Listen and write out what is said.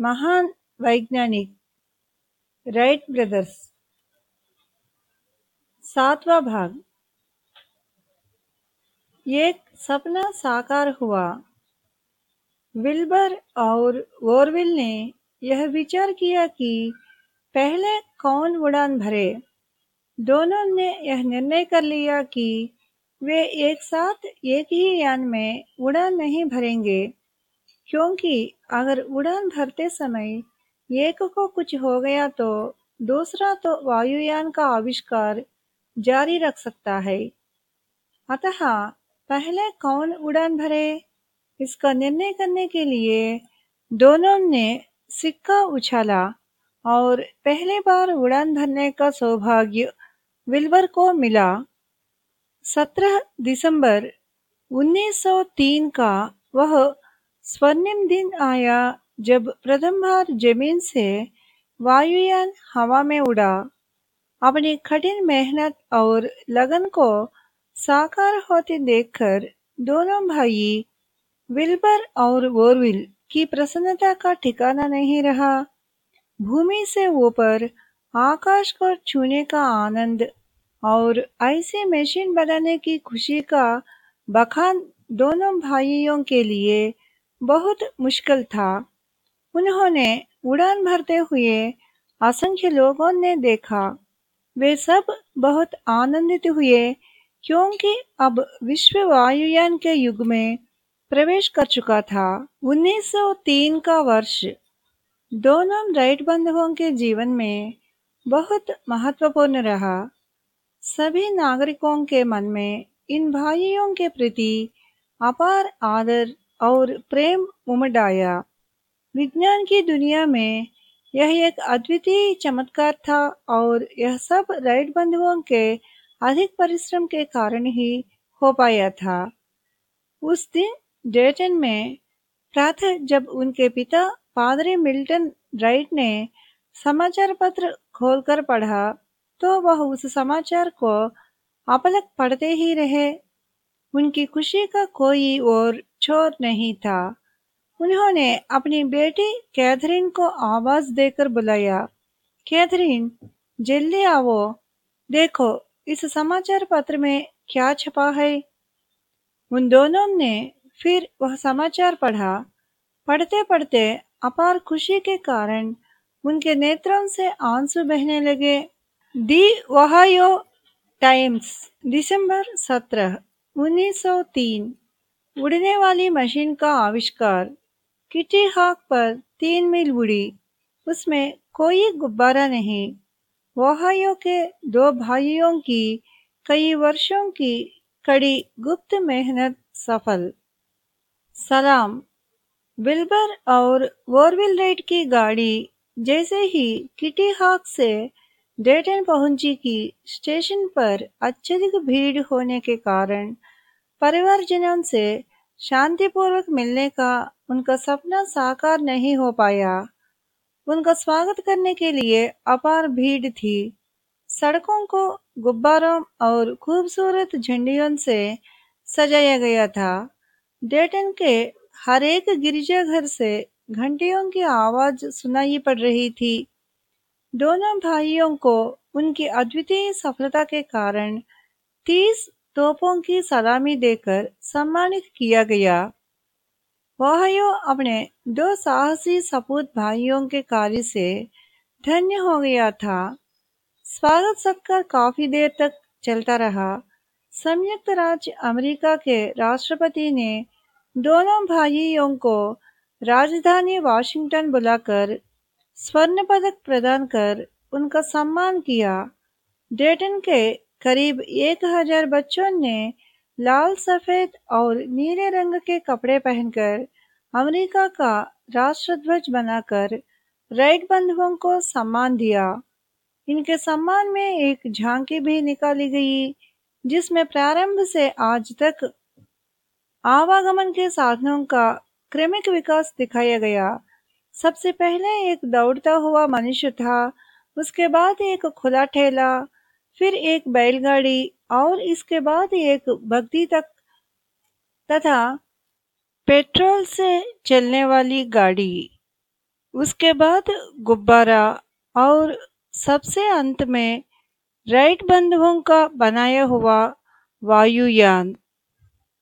महान वैज्ञानिक, Wright brothers, सातवां भाग। एक सपना साकार हुआ। विल्बर और वोरविल ने यह विचार किया कि पहले कौन उड़ान भरे। दोनों ने यह निर्णय कर लिया कि वे एक साथ एक ही यान में उड़ान नहीं भरेंगे। क्योंकि अगर उड़ान भरते समय एक को कुछ हो गया तो दूसरा तो वायुयान का आविष्कार जारी रख सकता है। अतः पहले कौन उड़ान भरे? इसका निर्णय करने के लिए दोनों ने सिक्का उछाला और पहली बार उड़ान भरने का सौभाग्य विल्बर को मिला। 17 दिसंबर 1903 का वह स्वर्णिम दिन आया जब प्रथम बार ज़मीन से वायुयान हवा में उड़ा। अपनी कठिन मेहनत और लगन को साकार होते देखकर दोनों भाई विल्बर और वोरविल की प्रसन्नता का ठिकाना नहीं रहा। भूमि से ऊपर, आकाश को छूने का आनंद और ऐसे मशीन बनाने की खुशी का बखान दोनों भाइयों के लिए बहुत मुश्किल था। उन्होंने उड़ान भरते हुए असंख्य लोगों ने देखा। वे सब बहुत आनंदित हुए, क्योंकि अब विश्व वायुयान के युग में प्रवेश कर चुका था। 1903 का वर्ष दोनों राइट बंधुओं के जीवन में बहुत महत्वपूर्ण रहा। सभी नागरिकों के मन में इन भाइयों के प्रति अपार आदर और प्रेम उमड़ आया विज्ञान की दुनिया में यह एक अद्वितीय चमत्कार था और यह सब राइट बंधुओं के अधिक परिश्रम के कारण ही हो पाया था। उस दिन डेटन में प्रातः जब उनके पिता पादरी मिल्टन राइट ने समाचार पत्र खोलकर पढ़ा तो वह उस समाचार को अपलक पढ़ते ही रहे। उनकी खुशी का कोई और छोर नहीं था। उन्होंने अपनी बेटी कैथरीन को आवाज़ देकर बुलाया, कैथरीन, जल्दी आओ। देखो, इस समाचार पत्र में क्या छपा है? उन दोनों ने फिर वह समाचार पढ़ा। पढ़ते पढ़ते अपार खुशी के कारण उनके नेत्रों से आँसू बहने लगे। दी वहायो टाइम्स, दिसंबर सत्रह 1903 उड़ने वाली मशीन का आविष्कार किटी हाक पर तीन मील उड़ी। उसमें कोई गुब्बारा नहीं। वहायो के दो भाइयों की, कई वर्षों की कड़ी गुप्त मेहनत सफल। सलाम। विल्बर और वोरविल रेड की गाड़ी जैसे ही किटी हाक से डेटन पहुँची की स्टेशन पर अत्यधिक भीड़ होने के कारण परिवारजनों से शांतिपूर्वक मिलने का उनका सपना साकार नहीं हो पाया। उनका स्वागत करने के लिए अपार भीड़ थी। सड़कों को गुब्बारों और खूबसूरत झंडियों से सजाया गया था। डेटन के हर एक गिरजाघर से घंटियों की आवाज़ सुनाई पड़ रही थी। दोनों भाइयों को उनकी अद्वितीय सफलता के कारण तीस तोपों की सलामी देकर सम्मानित किया गया। वाहयो अपने दो साहसी सपूत भाइयों के कार्य से धन्य हो गया था। स्वागत सत्कार काफ़ी देर तक चलता रहा। संयुक्त राज्य अमेरिका के राष्ट्रपति ने दोनों भाइयों को राजधानी वाशिंगटन बुलाकर स्वर्ण पदक प्रदान कर उनका सम्मान किया। डेटन के करीब एक हज़ार बच्चों ने लाल, सफ़ेद और नीले रंग के कपड़े पहनकर अमेरिका का राष्ट्रध्वज बनाकर राइट बंधुओं को सम्मान दिया। इनके सम्मान में एक झांकी भी निकाली गई, जिसमें प्रारंभ से आज तक आवागमन के साधनों का क्रमिक विकास दिखाया गया। सबसे पहले एक दौड़ता हुआ मनुष्य था, उसके बाद एक खुला ठेला फिर एक बैलगाड़ी और इसके बाद एक भक्ति तक तथा पेट्रोल से चलने वाली गाड़ी। उसके बाद गुब्बारा और सबसे अंत में राइट बंधुओं का बनाया हुआ वायुयान।